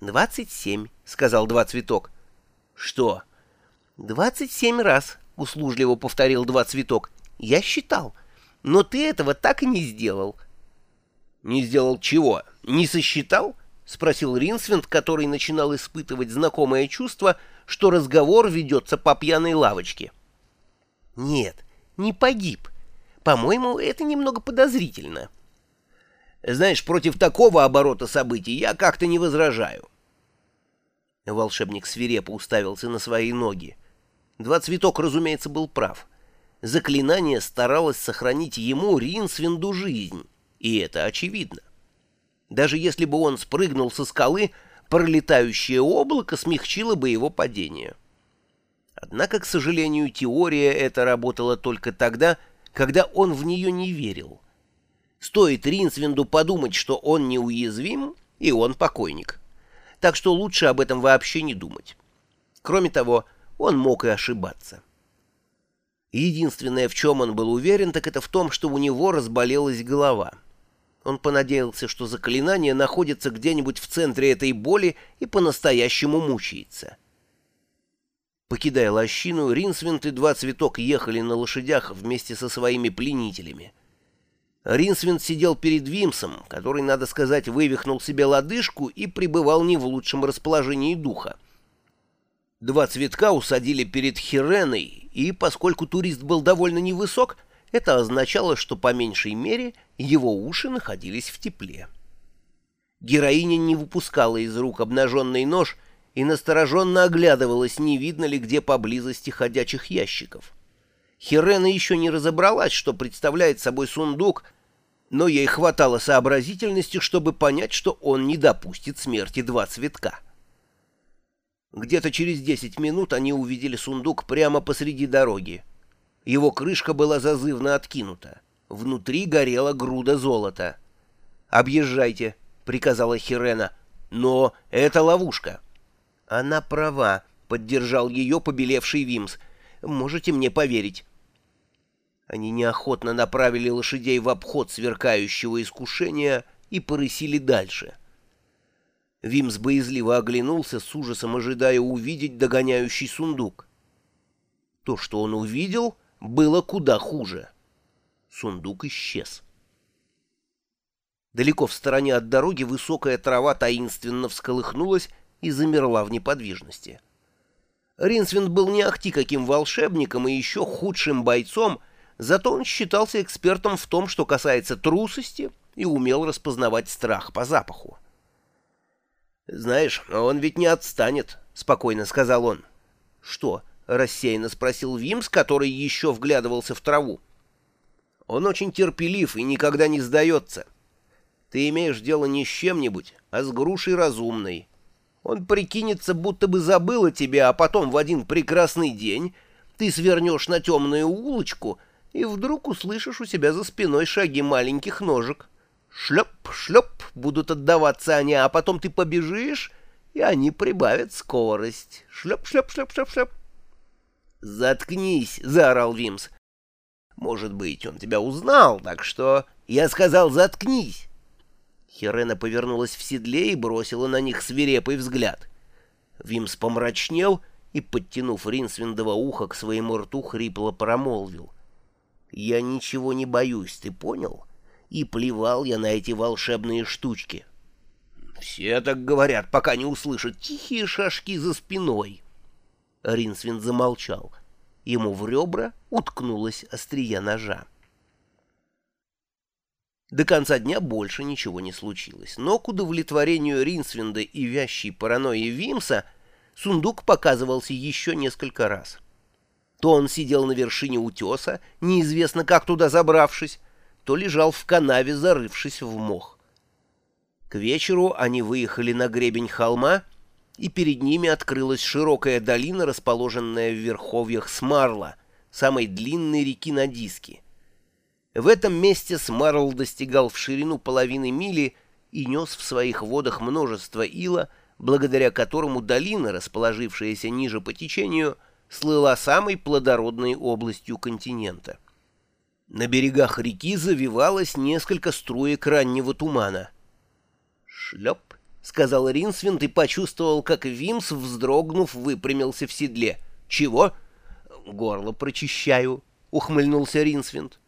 «Двадцать семь», — сказал два цветок. «Что?» «Двадцать семь раз», — услужливо повторил два цветок. «Я считал, но ты этого так и не сделал». «Не сделал чего? Не сосчитал?» — спросил Ринсвинд, который начинал испытывать знакомое чувство, что разговор ведется по пьяной лавочке. «Нет, не погиб. По-моему, это немного подозрительно». «Знаешь, против такого оборота событий я как-то не возражаю». Волшебник свирепо уставился на свои ноги. Два цветок, разумеется, был прав. Заклинание старалось сохранить ему, Ринсвинду, жизнь, и это очевидно. Даже если бы он спрыгнул со скалы, пролетающее облако смягчило бы его падение. Однако, к сожалению, теория эта работала только тогда, когда он в нее не верил. Стоит Ринсвинду подумать, что он неуязвим, и он покойник так что лучше об этом вообще не думать. Кроме того, он мог и ошибаться. Единственное, в чем он был уверен, так это в том, что у него разболелась голова. Он понадеялся, что заклинание находится где-нибудь в центре этой боли и по-настоящему мучается. Покидая лощину, Ринсвинт и два цветок ехали на лошадях вместе со своими пленителями. Ринсвинд сидел перед Вимсом, который, надо сказать, вывихнул себе лодыжку и пребывал не в лучшем расположении духа. Два цветка усадили перед Хиреной, и поскольку турист был довольно невысок, это означало, что по меньшей мере его уши находились в тепле. Героиня не выпускала из рук обнаженный нож и настороженно оглядывалась, не видно ли где поблизости ходячих ящиков. Хирена еще не разобралась, что представляет собой сундук — но ей хватало сообразительности, чтобы понять, что он не допустит смерти два цветка. Где-то через десять минут они увидели сундук прямо посреди дороги. Его крышка была зазывно откинута. Внутри горела груда золота. «Объезжайте», — приказала Хирена. «Но это ловушка». «Она права», — поддержал ее побелевший Вимс. «Можете мне поверить. Они неохотно направили лошадей в обход сверкающего искушения и порысили дальше. Вимс боязливо оглянулся, с ужасом ожидая увидеть догоняющий сундук. То, что он увидел, было куда хуже. Сундук исчез. Далеко в стороне от дороги высокая трава таинственно всколыхнулась и замерла в неподвижности. Ринсвинд был не ахти каким волшебником и еще худшим бойцом, Зато он считался экспертом в том, что касается трусости, и умел распознавать страх по запаху. «Знаешь, он ведь не отстанет», — спокойно сказал он. «Что?» — рассеянно спросил Вимс, который еще вглядывался в траву. «Он очень терпелив и никогда не сдается. Ты имеешь дело не с чем-нибудь, а с грушей разумной. Он прикинется, будто бы забыл о тебе, а потом в один прекрасный день ты свернешь на темную улочку — и вдруг услышишь у себя за спиной шаги маленьких ножек. Шлеп, шлеп будут отдаваться они, а потом ты побежишь, и они прибавят скорость. Шлеп, шлеп, шлеп, шлеп, шлеп. «Заткнись!» — заорал Вимс. «Может быть, он тебя узнал, так что...» «Я сказал, заткнись!» Херена повернулась в седле и бросила на них свирепый взгляд. Вимс помрачнел и, подтянув Ринсвиндова ухо к своему рту, хрипло промолвил — я ничего не боюсь, ты понял? И плевал я на эти волшебные штучки. Все так говорят, пока не услышат тихие шажки за спиной. Ринсвин замолчал. Ему в ребра уткнулась острия ножа. До конца дня больше ничего не случилось, но к удовлетворению Ринсвинда и вящей паранойи Вимса сундук показывался еще несколько раз — то он сидел на вершине утеса, неизвестно как туда забравшись, то лежал в канаве, зарывшись в мох. К вечеру они выехали на гребень холма, и перед ними открылась широкая долина, расположенная в верховьях Смарла, самой длинной реки на диске. В этом месте Смарл достигал в ширину половины мили и нес в своих водах множество ила, благодаря которому долина, расположившаяся ниже по течению, — слыла самой плодородной областью континента. На берегах реки завивалось несколько струек раннего тумана. Шлеп, — сказал Ринсвинд и почувствовал, как Вимс, вздрогнув, выпрямился в седле. «Чего?» «Горло прочищаю», — ухмыльнулся Ринсвинд.